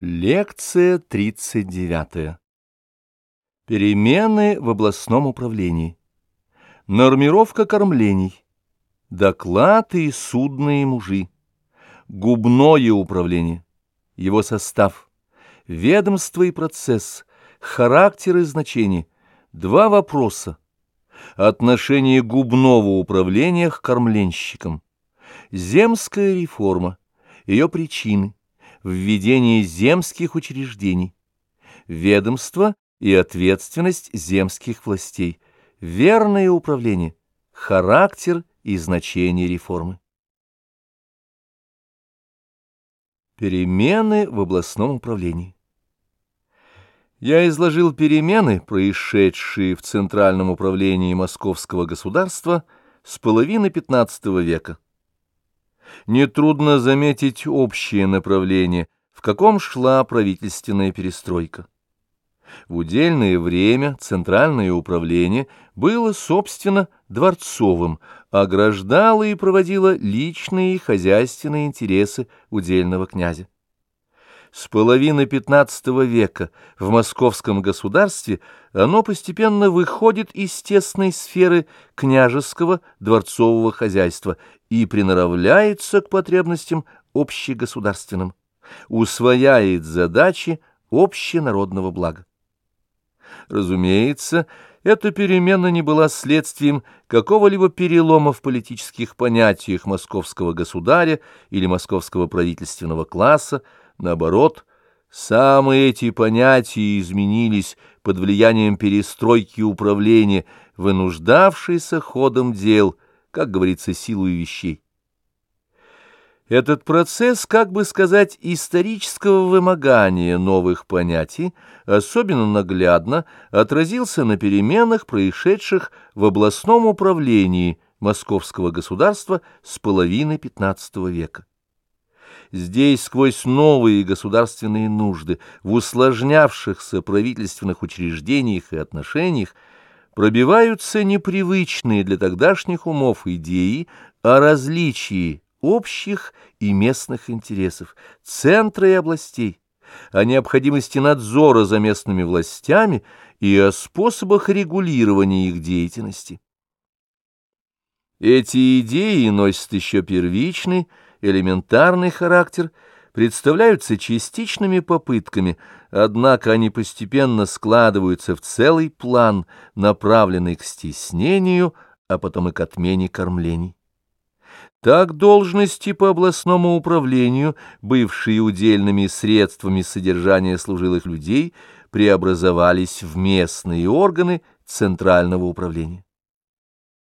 Лекция 39. Перемены в областном управлении. Нормировка кормлений. Доклады и судные мужи. Губное управление. Его состав. Ведомство и процесс. Характер и значение. Два вопроса. Отношение губного управления к кормленщикам. Земская реформа. Ее причины введение земских учреждений, ведомство и ответственность земских властей, верное управление, характер и значение реформы. Перемены в областном управлении. Я изложил перемены, происшедшие в Центральном управлении Московского государства с половины XV века нетрудно заметить общее направление, в каком шла правительственная перестройка. В удельное время Центральное управление было, собственно, дворцовым, ограждало и проводило личные и хозяйственные интересы удельного князя. С половины XV века в московском государстве оно постепенно выходит из тесной сферы княжеского дворцового хозяйства и приноравливается к потребностям общегосударственным, усвояет задачи общенародного блага. Разумеется, эта перемена не была следствием какого-либо перелома в политических понятиях московского государя или московского правительственного класса, Наоборот, самые эти понятия изменились под влиянием перестройки управления, вынуждавшейся ходом дел, как говорится, силой вещей. Этот процесс, как бы сказать, исторического вымогания новых понятий особенно наглядно отразился на переменах, происшедших в областном управлении московского государства с половины XV века. Здесь сквозь новые государственные нужды в усложнявшихся правительственных учреждениях и отношениях пробиваются непривычные для тогдашних умов идеи о различии общих и местных интересов, центра и областей, о необходимости надзора за местными властями и о способах регулирования их деятельности. Эти идеи носят еще первичный, элементарный характер, представляются частичными попытками, однако они постепенно складываются в целый план, направленный к стеснению, а потом и к отмене кормлений. Так должности по областному управлению, бывшие удельными средствами содержания служилых людей, преобразовались в местные органы Центрального управления.